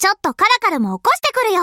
ちょっとカラカルも起こしてくるよ。